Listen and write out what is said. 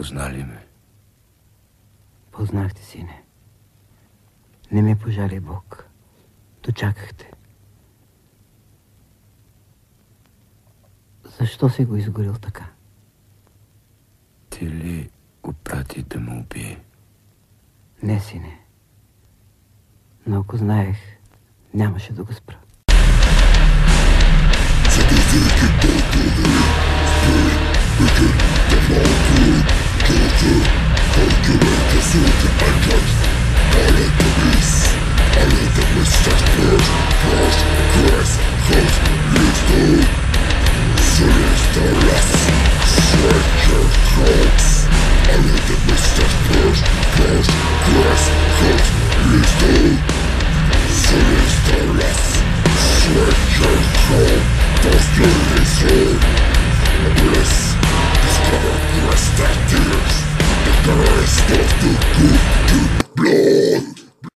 Познали ме? Познахте, сине. Не ме пожали Бог. Дочакахте. Защо си го изгорил така? Ти ли го прати да ме убие? Не, сине. Но ако знаех, нямаше да го спра. Pursuit ended. Alle gewiss. Alle der Stadt wird. Gott, Kreis, Gott, Licht Zuerst der Rass. Schrecker, Gott. Alle der Stadt wird. Gott, Kreis, Gott, Licht Thank you.